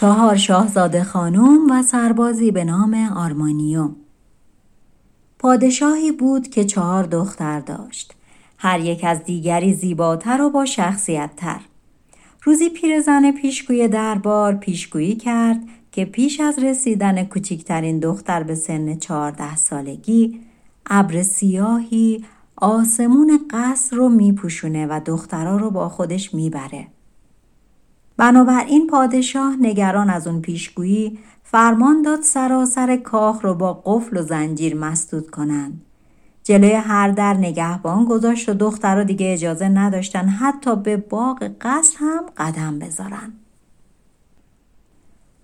چهار شاهزاده خانم و سربازی به نام آرمانیو. پادشاهی بود که چهار دختر داشت. هر یک از دیگری زیباتر و با شخصیت تر روزی پیرزن پیشگوی دربار پیشگویی کرد که پیش از رسیدن کوچکترین دختر به سن چهارده سالگی ابر سیاهی آسمون قصر رو میپوشونه و دخترها رو با خودش می‌بره. بنابراین پادشاه نگران از اون پیشگویی فرمان داد سراسر کاخ رو با قفل و زنجیر مسدود کنند. جلوی هر در نگهبان گذاشت و دخترها دیگه اجازه نداشتن حتی به باغ قصر هم قدم بذارن.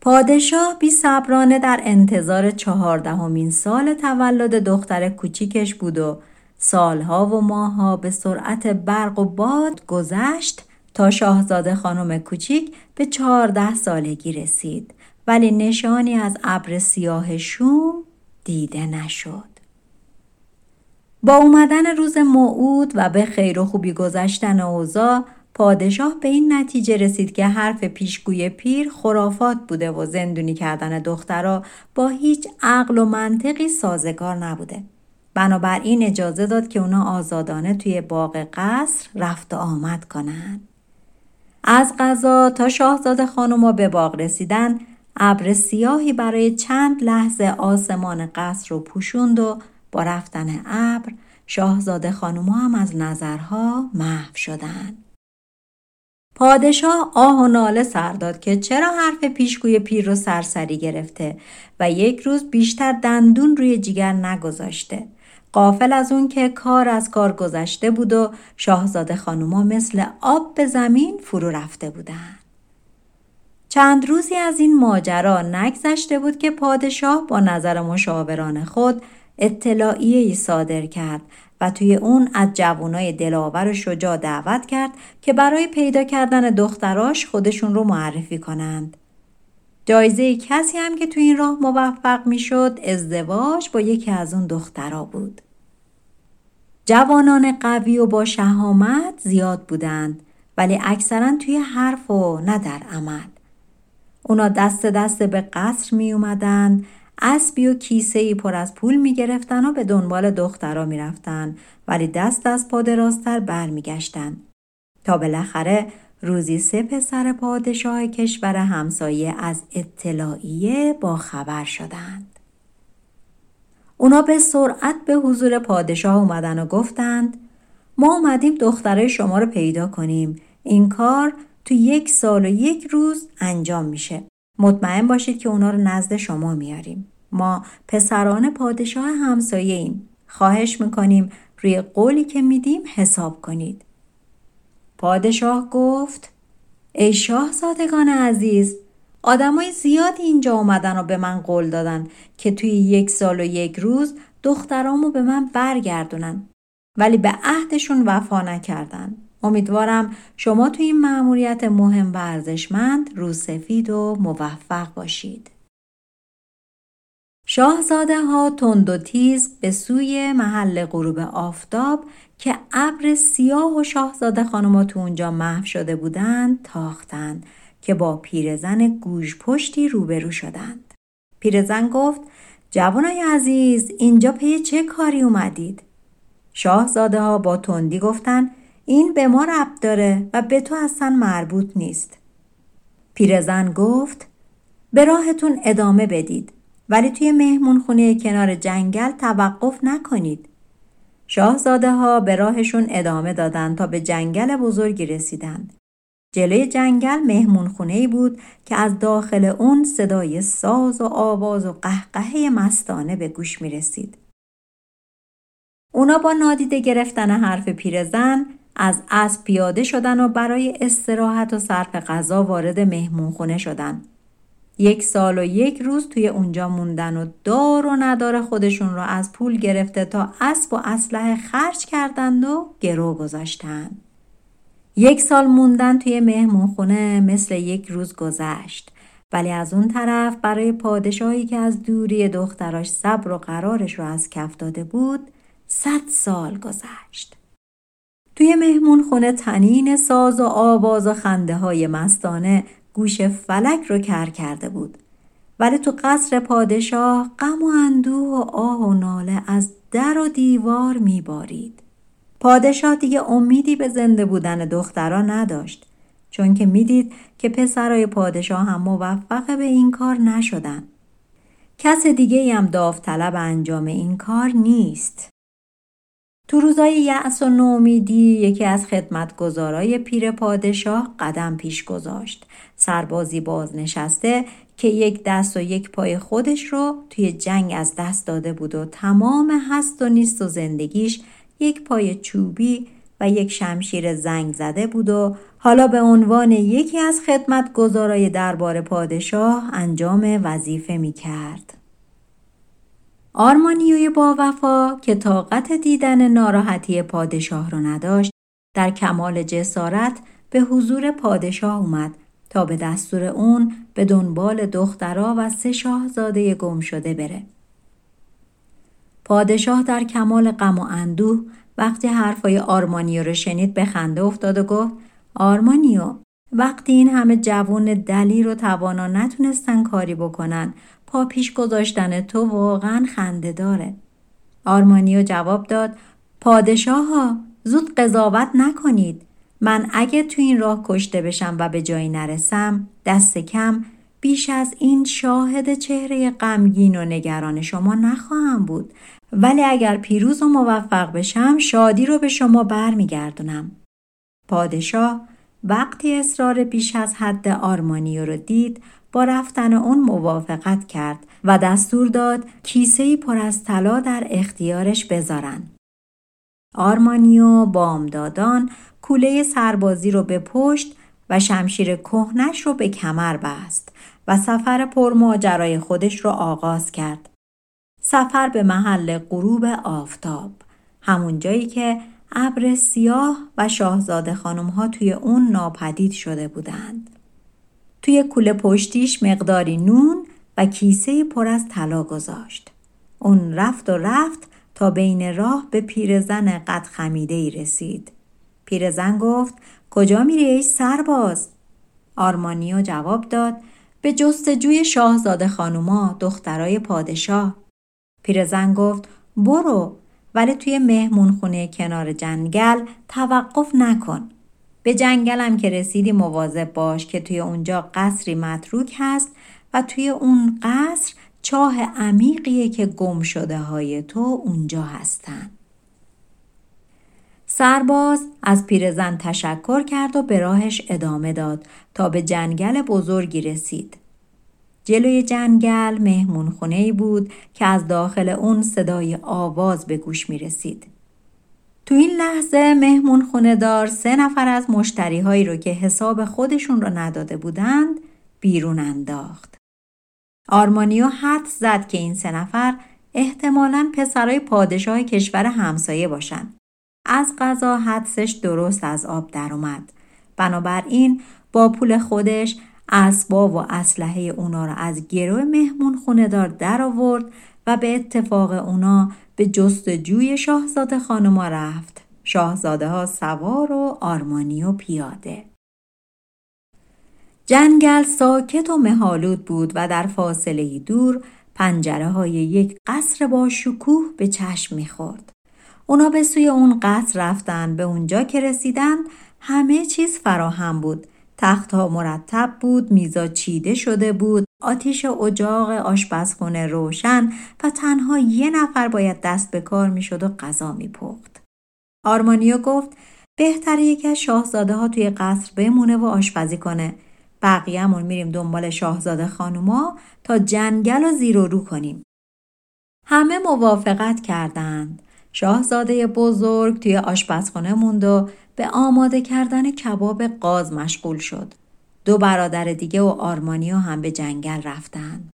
پادشاه بی صبرانه در انتظار چهاردهمین سال تولد دختر کوچیکش بود و سالها و ماهها به سرعت برق و باد گذشت تا شاهزاده خانم کوچیک به چهارده سالگی رسید ولی نشانی از ابر سیاه شوم دیده نشد. با اومدن روز موعود و به خیر و خوبی گذشتن اوضاع پادشاه به این نتیجه رسید که حرف پیشگوی پیر خرافات بوده و زندونی کردن دخترها با هیچ عقل و منطقی سازگار نبوده. بنابراین اجازه داد که اونا آزادانه توی باغ قصر رفت و آمد کنند. از غذا تا شاهزاده خانوما به باغ رسیدن ابر سیاهی برای چند لحظه آسمان قصر رو پوشوند و با رفتن ابر شاهزاده خانوما هم از نظرها محو شدند. پادشاه آه و ناله سر داد که چرا حرف پیشگوی پیر رو سرسری گرفته و یک روز بیشتر دندون روی جیگر نگذاشته. قافل از اون که کار از کار گذشته بود و شاهزاده خانوما مثل آب به زمین فرو رفته بودن. چند روزی از این ماجرا نگذشته بود که پادشاه با نظر مشاوران خود اطلاعیه ای صادر کرد و توی اون از جوانای دلاور و شجاع دعوت کرد که برای پیدا کردن دختراش خودشون رو معرفی کنند. جایزه کسی هم که توی این راه موفق می‌شد ازدواج با یکی از اون دخترها بود. جوانان قوی و با شهامت زیاد بودند ولی اکثرا توی حرف و نه در عمل. اونا دست دست به قصر می اومدن اسبی و کیسه ای پر از پول می گرفتن و به دنبال دخترها می رفتن ولی دست از پا درازتر بر می گشتن. تا بالاخره روزی سه پسر پادشاه کشور همسایه از اطلاعیه با خبر شدند. اونا به سرعت به حضور پادشاه اومدن و گفتند ما اومدیم دختره شما رو پیدا کنیم. این کار تو یک سال و یک روز انجام میشه. مطمئن باشید که اونا رو نزد شما میاریم. ما پسران پادشاه همسایه ایم. خواهش می‌کنیم روی قولی که میدیم حساب کنید. پادشاه گفت ای شاهزادگان عزیز آدمای زیادی اینجا اومدن و به من قول دادن که توی یک سال و یک روز دخترامو به من برگردونن ولی به عهدشون وفا نکردن. امیدوارم شما توی این مأموریت مهم و ارزشمند روسفید و موفق باشید. شاهزاده ها تند و تیز به سوی محل غروب آفتاب که ابر سیاه و شاهزاده خانما تو اونجا محو شده بودند تاختند که با پیرزن گوش پشتی روبرو شدند. پیرزن گفت جوانای عزیز اینجا پی چه کاری اومدید؟ شاهزاده ها با تندی گفتند این به ما ربط داره و به تو اصلا مربوط نیست. پیرزن گفت به راهتون ادامه بدید ولی توی مهمون خونه کنار جنگل توقف نکنید. شاهزاده ها به راهشون ادامه دادند تا به جنگل بزرگی رسیدند. جلوی جنگل مهمون خونه بود که از داخل اون صدای ساز و آواز و قهقهه مستانه به گوش می رسید. اونا با نادیده گرفتن حرف پیرزن از اسب پیاده شدن و برای استراحت و صرف غذا وارد مهمون خونه شدن. یک سال و یک روز توی اونجا موندن و دار و ندار خودشون رو از پول گرفته تا اسب و اسلحه خرج کردند و گرو گذاشتند. یک سال موندن توی مهمون خونه مثل یک روز گذشت. ولی از اون طرف برای پادشاهی که از دوری دختراش صبر و قرارش رو از کف داده بود صد سال گذشت. توی مهمون خونه تنین ساز و آواز و خنده های مستانه گوش فلک رو کر کرده بود. ولی تو قصر پادشاه غم و اندوه و آه و ناله از در و دیوار میبارید. پادشاه دیگه امیدی به زنده بودن دخترها نداشت چون که می‌دید که پسرای پادشاه هم موفق به این کار نشدن. کس دیگه هم داوطلب انجام این کار نیست. تو روزای یأس و نومیدی یکی از خدمتگزارای پیر پادشاه قدم پیش گذاشت. سربازی بازنشسته که یک دست و یک پای خودش رو توی جنگ از دست داده بود و تمام هست و نیست و زندگیش یک پای چوبی و یک شمشیر زنگ زده بود و حالا به عنوان یکی از خدمتگزارای دربار پادشاه انجام وظیفه می کرد. آرمانیوی با وفا که طاقت دیدن ناراحتی پادشاه را نداشت در کمال جسارت به حضور پادشاه اومد تا به دستور اون به دنبال دخترا و سه شاهزاده گم شده بره. پادشاه در کمال غم و اندوه وقتی حرفای آرمانیو رو شنید به خنده افتاد و گفت آرمانیو وقتی این همه جوان دلیر و توانا نتونستن کاری بکنن پا پیش گذاشتن تو واقعا خنده داره. آرمانیو جواب داد پادشاه ها زود قضاوت نکنید. من اگه تو این راه کشته بشم و به جایی نرسم دست کم بیش از این شاهد چهره غمگین و نگران شما نخواهم بود ولی اگر پیروز و موفق بشم شادی رو به شما برمیگردونم. پادشاه وقتی اصرار بیش از حد آرمانیو رو دید با رفتن اون موافقت کرد و دستور داد کیسه پر از طلا در اختیارش بذارن. آرمانیو بامدادان کوله سربازی رو به پشت و شمشیر کهنش رو به کمر بست و سفر پرماجرای خودش رو آغاز کرد. سفر به محل غروب آفتاب همون جایی که ابر سیاه و شاهزاده خانم ها توی اون ناپدید شده بودند. توی کوله پشتیش مقداری نون و کیسه پر از طلا گذاشت. اون رفت و رفت تا بین راه به پیرزن قد خمیده ای رسید. پیرزن گفت کجا میری ای سرباز؟ آرمانیو جواب داد به جستجوی شاهزاده خانوما دخترای پادشاه. پیرزن گفت برو ولی توی مهمون خونه کنار جنگل توقف نکن. به جنگلم که رسیدی مواظب باش که توی اونجا قصری متروک هست و توی اون قصر چاه عمیقیه که گم شده های تو اونجا هستن. سرباز از پیرزن تشکر کرد و به راهش ادامه داد تا به جنگل بزرگی رسید. جلوی جنگل مهمون خونه بود که از داخل اون صدای آواز به گوش می رسید. تو این لحظه مهمون خونه دار سه نفر از مشتری هایی رو که حساب خودشون رو نداده بودند بیرون انداخت. آرمانیو حد زد که این سه نفر احتمالا پسرای پادشاه کشور همسایه باشن. از غذا حدسش درست از آب در اومد. بنابراین با پول خودش اسباب و اسلحه اونا را از گروه مهمون خونه دار در آورد و به اتفاق اونا به جستجوی شاهزاده خانما رفت. شاهزاده ها سوار و آرمانی و پیاده. جنگل ساکت و مهالود بود و در فاصله دور پنجره های یک قصر با شکوه به چشم می‌خورد. اونا به سوی اون قصر رفتن به اونجا که رسیدن همه چیز فراهم بود تختها مرتب بود میزا چیده شده بود آتیش اجاق آشپزخونه روشن و تنها یه نفر باید دست به کار می‌شد و غذا میپخت. آرمانیو گفت بهتره یکی از شاهزاده ها توی قصر بمونه و آشپزی کنه. بقیهمون میریم دنبال شاهزاده خانوما تا جنگل و زیر و رو کنیم. همه موافقت کردند. شاهزاده بزرگ توی آشپزخانه موند و به آماده کردن کباب قاز مشغول شد. دو برادر دیگه و آرمانیو هم به جنگل رفتن.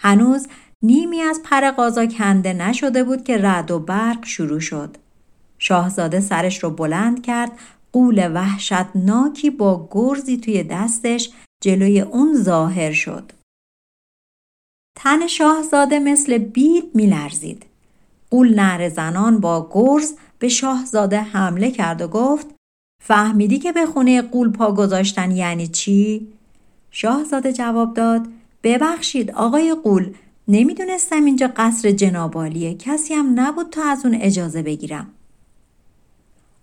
هنوز نیمی از پر قازا کنده نشده بود که رد و برق شروع شد. شاهزاده سرش رو بلند کرد قول وحشتناکی با گرزی توی دستش جلوی اون ظاهر شد. تن شاهزاده مثل بید میلرزید. قول نهر زنان با گرز به شاهزاده حمله کرد و گفت فهمیدی که به خونه قول پا گذاشتن یعنی چی؟ شاهزاده جواب داد ببخشید آقای قول نمی‌دونستم اینجا قصر جنابالیه کسی هم نبود تا از اون اجازه بگیرم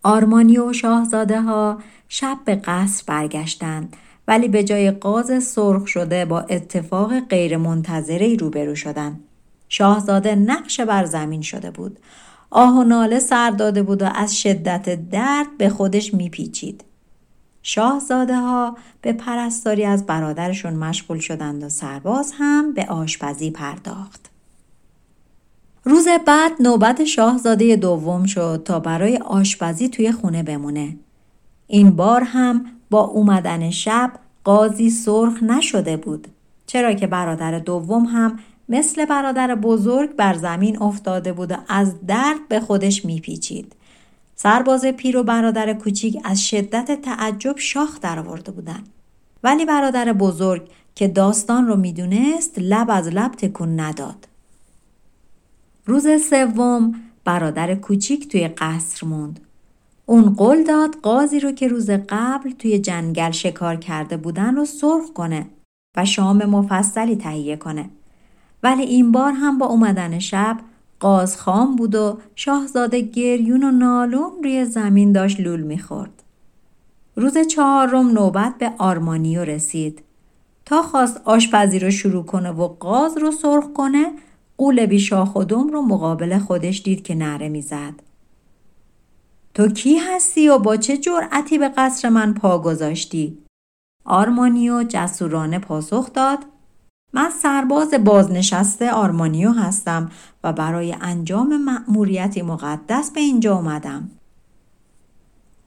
آرمانی و شاهزاده ها شب به قصر برگشتند ولی به جای قاز سرخ شده با اتفاق غیر منتظره روبرو شدند. شاهزاده نقش بر زمین شده بود. آه و ناله سر داده بود و از شدت درد به خودش میپیچید. شاهزاده ها به پرستاری از برادرشون مشغول شدند و سرباز هم به آشپزی پرداخت. روز بعد نوبت شاهزاده دوم شد تا برای آشپزی توی خونه بمونه. این بار هم با اومدن شب قاضی سرخ نشده بود چرا که برادر دوم هم مثل برادر بزرگ بر زمین افتاده بود و از درد به خودش میپیچید. سرباز پیر و برادر کوچیک از شدت تعجب شاخ درآورده بودند. ولی برادر بزرگ که داستان رو می‌دونست لب از لب تکون نداد. روز سوم برادر کوچیک توی قصر موند. اون قول داد قاضی رو که روز قبل توی جنگل شکار کرده بودن رو سرخ کنه و شام مفصلی تهیه کنه. ولی این بار هم با اومدن شب قاز خام بود و شاهزاده گریون و نالوم روی زمین داشت لول می‌خورد. روز چهارم نوبت به آرمانیو رسید. تا خواست آشپزی رو شروع کنه و قاز رو سرخ کنه قول شاخ و رو مقابل خودش دید که نره می‌زد. تو کی هستی و با چه جرأتی به قصر من پا گذاشتی؟ آرمانیو جسورانه پاسخ داد من سرباز بازنشسته آرمانیو هستم و برای انجام مأموریتی مقدس به اینجا آمدم.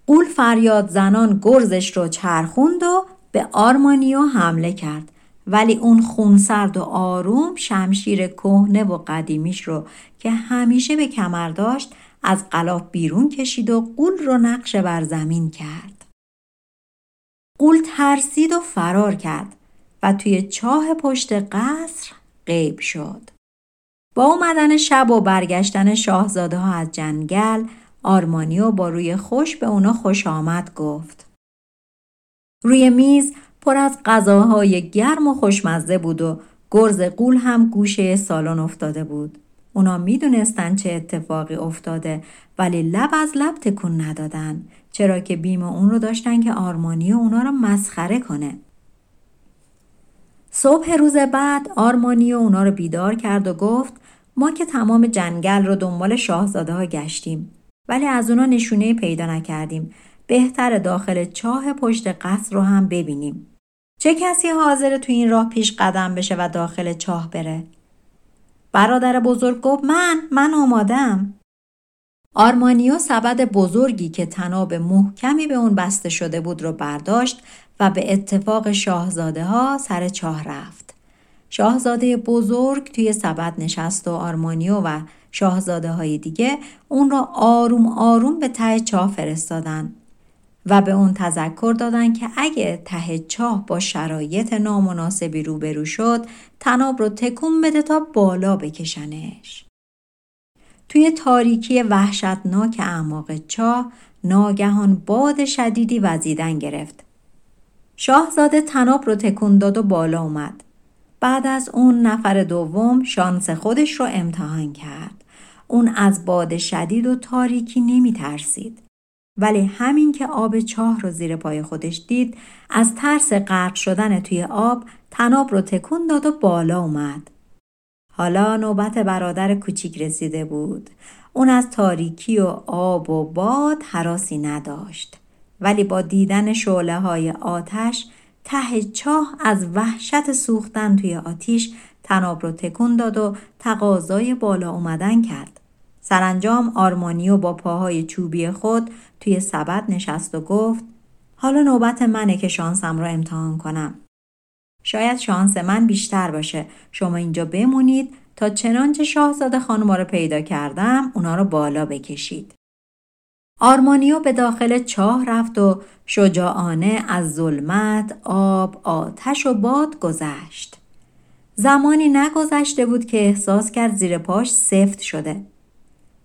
قول فریاد زنان گرزش رو چرخوند و به آرمانیو حمله کرد ولی اون خونسرد و آروم شمشیر کهنه و قدیمیش رو که همیشه به کمر داشت از قلاف بیرون کشید و قول رو نقش بر زمین کرد. قول ترسید و فرار کرد و توی چاه پشت قصر غیب شد. با اومدن شب و برگشتن شاهزاده ها از جنگل آرمانیو با روی خوش به اونا خوش آمد گفت. روی میز پر از غذاهای گرم و خوشمزه بود و گرز قول هم گوشه سالن افتاده بود. اونا می‌دونستن چه اتفاقی افتاده ولی لب از لب تکون ندادن چرا که بیم اون رو داشتن که آرمانی اونا رو مسخره کنه. صبح روز بعد آرمانی و اونا رو بیدار کرد و گفت ما که تمام جنگل رو دنبال شاهزاده ها گشتیم ولی از اونا نشونه پیدا نکردیم بهتر داخل چاه پشت قصر رو هم ببینیم. چه کسی حاضر تو این راه پیش قدم بشه و داخل چاه بره؟ برادر بزرگ گفت من من آمادم آرمانیو سبد بزرگی که تناب محکمی به اون بسته شده بود رو برداشت و به اتفاق شاهزاده ها سر چاه رفت. شاهزاده بزرگ توی سبد نشست و آرمانیو و شاهزاده های دیگه اون را آروم آروم به ته چاه فرستادن و به اون تذکر دادن که اگه ته چاه با شرایط نامناسبی روبرو شد تناب رو تکون بده تا بالا بکشنش. توی تاریکی وحشتناک اعماق چاه ناگهان باد شدیدی وزیدن گرفت. شاهزاده تناب رو تکون داد و بالا اومد. بعد از اون نفر دوم شانس خودش رو امتحان کرد. اون از باد شدید و تاریکی نمی ترسید. ولی همین که آب چاه رو زیر پای خودش دید از ترس غرق شدن توی آب تناب رو تکون داد و بالا اومد. حالا نوبت برادر کوچیک رسیده بود. اون از تاریکی و آب و باد حراسی نداشت. ولی با دیدن شعله های آتش ته چاه از وحشت سوختن توی آتیش تناب رو تکون داد و تقاضای بالا اومدن کرد. سرانجام آرمانیو با پاهای چوبی خود توی سبد نشست و گفت حالا نوبت منه که شانسم را امتحان کنم. شاید شانس من بیشتر باشه. شما اینجا بمونید تا چنانچه شاهزاده خانم رو پیدا کردم اونا رو بالا بکشید. آرمانیو به داخل چاه رفت و شجاعانه از ظلمت، آب، آتش و باد گذشت. زمانی نگذشته بود که احساس کرد زیر پاش سفت شده.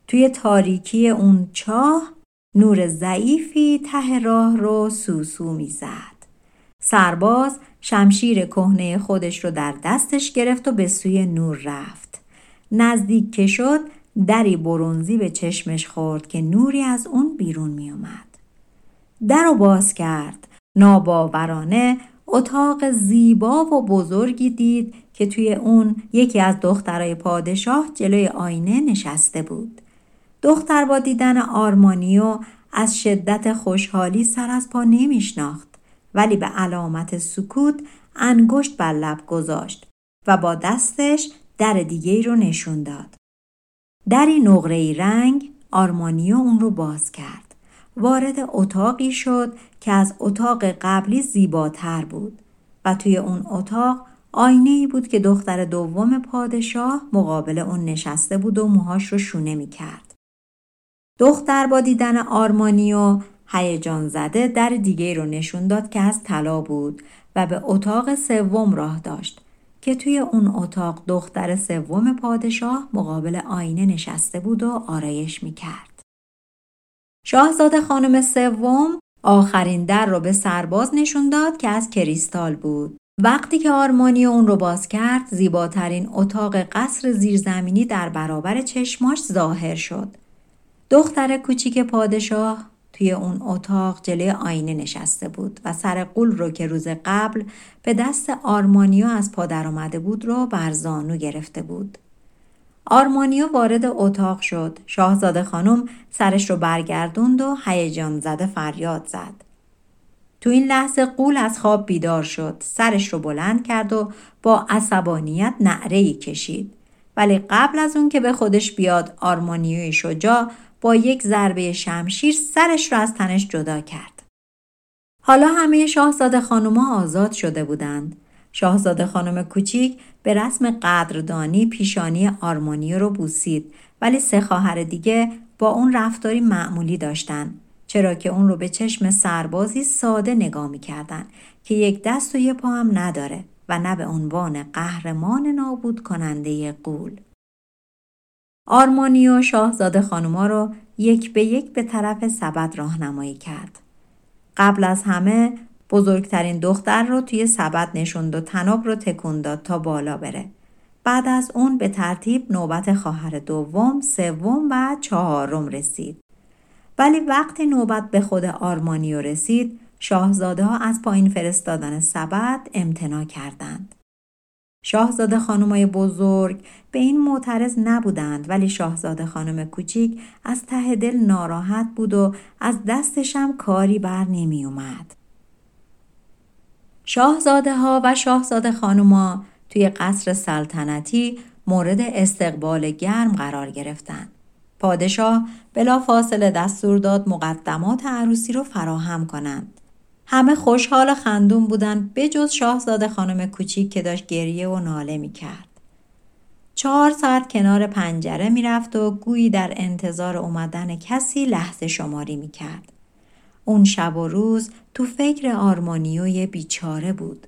توی تاریکی اون چاه نور ضعیفی ته راه رو سوسو می‌زد. سرباز شمشیر کهنه خودش رو در دستش گرفت و به سوی نور رفت. نزدیک که شد دری برونزی به چشمش خورد که نوری از اون بیرون می اومد. در رو باز کرد. ناباورانه اتاق زیبا و بزرگی دید که توی اون یکی از دخترای پادشاه جلوی آینه نشسته بود. دختر با دیدن آرمانیو از شدت خوشحالی سر از پا نمیشناخت ولی به علامت سکوت انگشت بر لب گذاشت و با دستش در دیگه رو نشون داد. دری نقره رنگ آرمانیو اون رو باز کرد. وارد اتاقی شد که از اتاق قبلی زیباتر بود و توی اون اتاق آینه ای بود که دختر دوم پادشاه مقابل اون نشسته بود و موهاش رو شونه می کرد. دختر با دیدن آرمانیو هیجان زده در دیگه رو نشون داد که از طلا بود و به اتاق سوم راه داشت که توی اون اتاق دختر سوم پادشاه مقابل آینه نشسته بود و آرایش می کرد. شاهزاده خانم سوم آخرین در رو به سرباز نشون داد که از کریستال بود. وقتی که آرمانی اون رو باز کرد زیباترین اتاق قصر زیرزمینی در برابر چشماش ظاهر شد. دختر کوچیک پادشاه توی اون اتاق جلوی آینه نشسته بود و سر قول رو که روز قبل به دست آرمانیو از پادر آمده بود رو بر زانو گرفته بود. آرمانیو وارد اتاق شد. شاهزاده خانم سرش رو برگردوند و هیجان زده فریاد زد. تو این لحظه قول از خواب بیدار شد. سرش رو بلند کرد و با عصبانیت نعرهی کشید. ولی قبل از اون که به خودش بیاد آرمانیوی شجاع با یک ضربه شمشیر سرش را از تنش جدا کرد. حالا همه شاهزاده خانوما آزاد شده بودند. شاهزاده خانم کوچیک به رسم قدردانی پیشانی آرمانی رو بوسید ولی سه خواهر دیگه با اون رفتاری معمولی داشتن چرا که اون رو به چشم سربازی ساده نگاه می‌کردن که یک دست و یه پا هم نداره و نه به عنوان قهرمان نابود کننده قول. آرمانی و شاهزاده خانوما رو یک به یک به طرف سبد راهنمایی کرد. قبل از همه بزرگترین دختر رو توی سبد نشوند و تناب رو تکون داد تا بالا بره. بعد از اون به ترتیب نوبت خواهر دوم، سوم و چهارم رسید. ولی وقتی نوبت به خود آرمانیو رسید، شاهزاده ها از پایین فرستادن سبد امتنا کردند. شاهزاده خانمای بزرگ به این معترض نبودند ولی شاهزاده خانم کوچیک از ته دل ناراحت بود و از دستشم کاری بر نمی اومد. شاهزاده ها و شاهزاده خانوما توی قصر سلطنتی مورد استقبال گرم قرار گرفتند. پادشاه بلا فاصله دستور داد مقدمات عروسی رو فراهم کنند. همه خوشحال و خندون بودن بجز شاهزاده خانم کوچیک که داشت گریه و ناله می کرد. چهار ساعت کنار پنجره می‌رفت و گویی در انتظار اومدن کسی لحظه شماری می کرد. اون شب و روز تو فکر آرمانیوی بیچاره بود.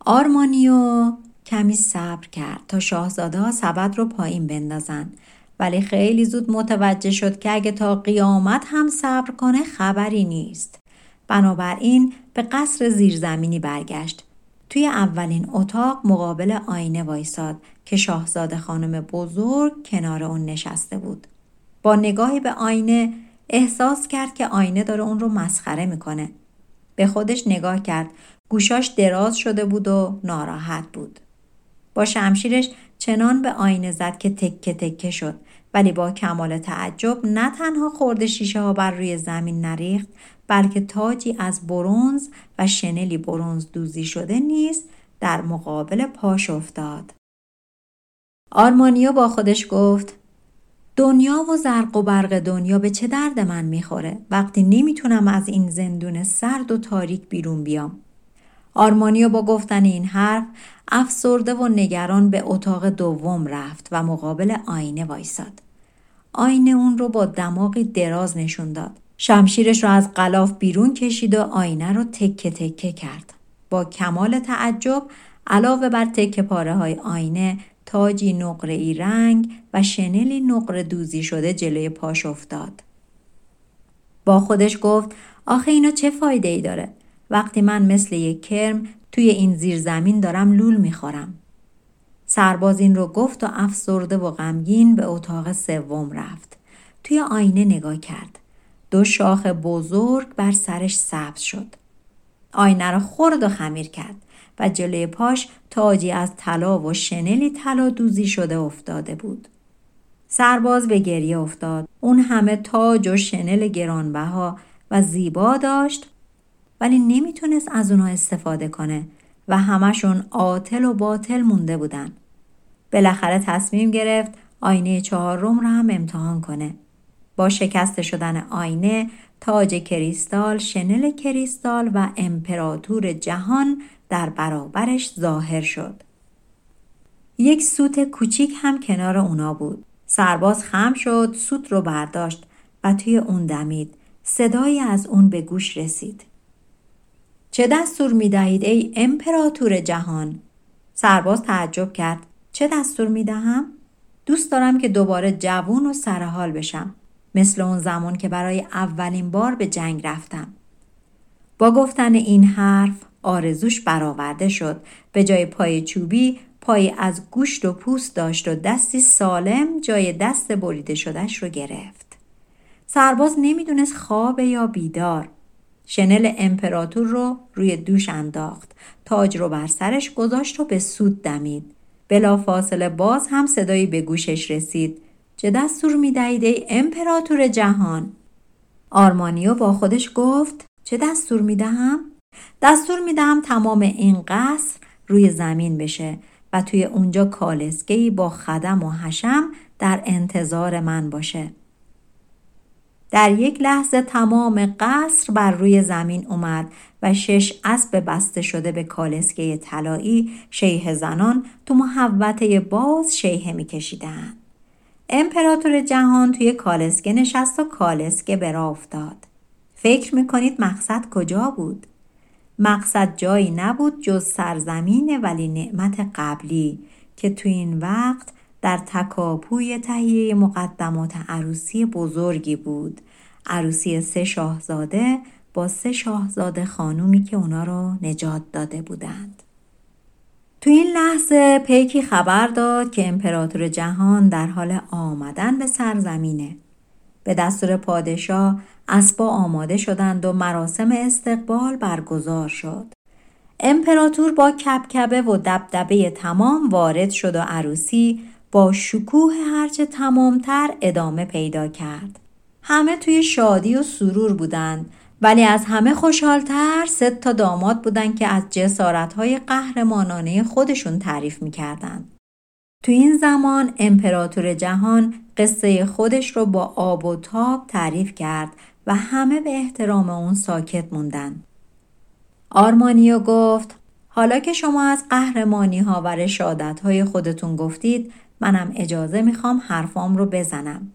آرمانیو کمی صبر کرد تا شاهزاده ها سبد رو پایین بندازن ولی خیلی زود متوجه شد که اگه تا قیامت هم صبر کنه خبری نیست. بنابراین به قصر زیرزمینی برگشت. توی اولین اتاق مقابل آینه وایساد که شاهزاده خانم بزرگ کنار اون نشسته بود. با نگاهی به آینه احساس کرد که آینه داره اون رو مسخره می‌کنه. به خودش نگاه کرد. گوشاش دراز شده بود و ناراحت بود. با شمشیرش چنان به آینه زد که تکه تکه شد. ولی با کمال تعجب نه تنها خورده شیشه ها بر روی زمین نریخت بلکه تاجی از برونز و شنلی برونز دوزی شده نیز در مقابل پاش افتاد. آرمانیو با خودش گفت دنیا و زرق و برق دنیا به چه درد من می‌خوره وقتی نمی‌تونم از این زندون سرد و تاریک بیرون بیام آرمانیو با گفتن این حرف افسرده و نگران به اتاق دوم رفت و مقابل آینه وایساد آینه اون رو با دماغی دراز نشون داد شمشیرش رو از قلاف بیرون کشید و آینه رو تکه تکه کرد با کمال تعجب علاوه بر تکه پاره های آینه تاجی نقره ای رنگ و شنلی نقره دوزی شده جلوی پاش افتاد. با خودش گفت آخه اینا چه فایده ای داره؟ وقتی من مثل یک کرم توی این زیر زمین دارم لول می‌خورم. سرباز این رو گفت و افسرده و غمگین به اتاق سوم رفت. توی آینه نگاه کرد. دو شاخ بزرگ بر سرش سبز شد. آینه را خورد و خمیر کرد. و جلوی پاش تاجی از طلا و شنلی طلا دوزی شده افتاده بود. سرباز به گریه افتاد. اون همه تاج و شنل گرانبها و زیبا داشت ولی نمی‌تونست از اونها استفاده کنه و همشون عاطل و باطل مونده بودن. بالاخره تصمیم گرفت آینه چهارم را هم امتحان کنه. با شکست شدن آینه تاج کریستال، شنل کریستال و امپراتور جهان در برابرش ظاهر شد. یک سوت کوچیک هم کنار اونا بود. سرباز خم شد، سوت رو برداشت و توی اون دمید. صدایی از اون به گوش رسید. چه دستور می دهید ای امپراتور جهان؟ سرباز تعجب کرد. چه دستور می دهم؟ دوست دارم که دوباره جوون و سرحال بشم. مثل اون زمان که برای اولین بار به جنگ رفتم. با گفتن این حرف آرزوش برآورده شد به جای پای چوبی پای از گوشت و پوست داشت و دستی سالم جای دست بریده شدهش رو گرفت سرباز نمی‌دونست خواب یا بیدار شنل امپراتور رو روی دوش انداخت. تاج رو بر سرش گذاشت و به سود دمید. بلا فاصله باز هم صدایی به گوشش رسید. چه دستور می‌دهید ای امپراتور جهان؟ آرمانیو با خودش گفت چه دستور می‌دهم؟ دستور می‌دهم تمام این قصر روی زمین بشه و توی اونجا کالسکهی با خدم و حشم در انتظار من باشه. در یک لحظه تمام قصر بر روی زمین اومد و شش اسب بسته شده به کالسکه طلایی شیه زنان تو محوطه باز شیهه میکشیدند. امپراتور جهان توی کالسکه نشست و کالسکه به افتاد. فکر می‌کنید مقصد کجا بود؟ مقصد جایی نبود جز سرزمین ولی نعمت قبلی که تو این وقت در تکاپوی تهیه مقدمات عروسی بزرگی بود. عروسی سه شاهزاده با سه شاهزاده خانومی که اونا رو نجات داده بودند. تو این لحظه پیکی خبر داد که امپراتور جهان در حال آمدن به سرزمینه. به دستور پادشاه اسبا آماده شدند و مراسم استقبال برگزار شد. امپراتور با کبکبه و دبدبه تمام وارد شد و عروسی با شکوه هرچه تمامتر ادامه پیدا کرد. همه توی شادی و سرور بودند ولی از همه خوشحالتر سه تا داماد بودند که از جسارتهای قهرمانانه خودشون تعریف می‌کردند. تو این زمان امپراتور جهان قصه خودش رو با آب و تاب تعریف کرد و همه به احترام اون ساکت موندن. آرمانیو گفت حالا که شما از قهرمانی ها و رشادت های خودتون گفتید منم اجازه می‌خوام حرفام رو بزنم.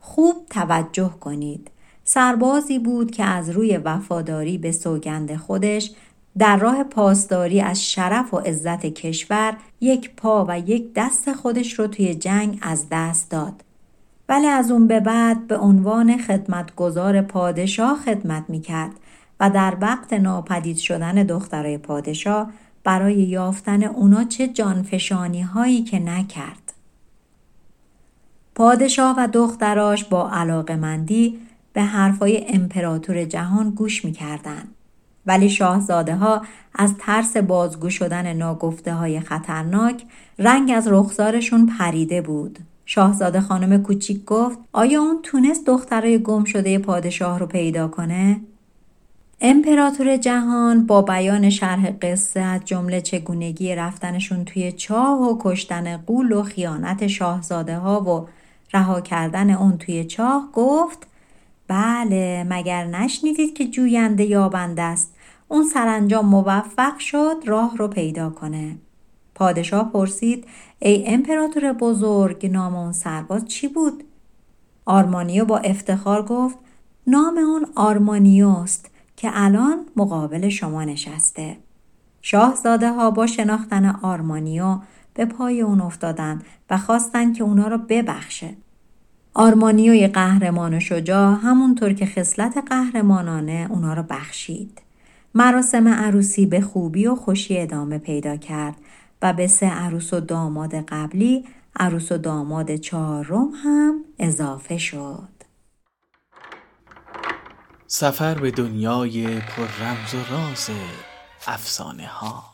خوب توجه کنید. سربازی بود که از روی وفاداری به سوگند خودش در راه پاسداری از شرف و عزت کشور یک پا و یک دست خودش رو توی جنگ از دست داد. ولی از اون به بعد به عنوان خدمتگزار پادشاه خدمت می‌کرد و در وقت ناپدید شدن دخترای پادشاه برای یافتن اونا چه جانفشانی هایی که نکرد. پادشاه و دختراش با علاقمندی به حرفای امپراتور جهان گوش می‌کردند. ولی شاهزاده ها از ترس بازگو شدن ناگفته های خطرناک رنگ از رخسارشون پریده بود شاهزاده خانم کوچیک گفت آیا اون تونست دخترای گم شده پادشاه رو پیدا کنه؟ امپراتور جهان با بیان شرح قصه از جمله چگونگی رفتنشون توی چاه و کشتن قول و خیانت شاهزاده ها و رها کردن اون توی چاه گفت بله مگر نشنیدید که جوینده یابنده است. اون سرانجام موفق شد راه رو پیدا کنه. پادشاه پرسید ای امپراتور بزرگ نام اون سرباز چی بود؟ آرمانیو با افتخار گفت نام اون آرمانیوست که الان مقابل شما نشسته. شاهزاده ها با شناختن آرمانیو به پای اون افتادن و خواستن که اونا رو ببخشه. آرمانیوی قهرمان و شجاع همونطور که خصلت قهرمانانه اونا رو بخشید. مراسم عروسی به خوبی و خوشی ادامه پیدا کرد و به سه عروس و داماد قبلی عروس و داماد چهارم هم اضافه شد. سفر به دنیای پر رمز و راز افسانه ها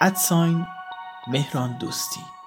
ادساین مهران دوستی.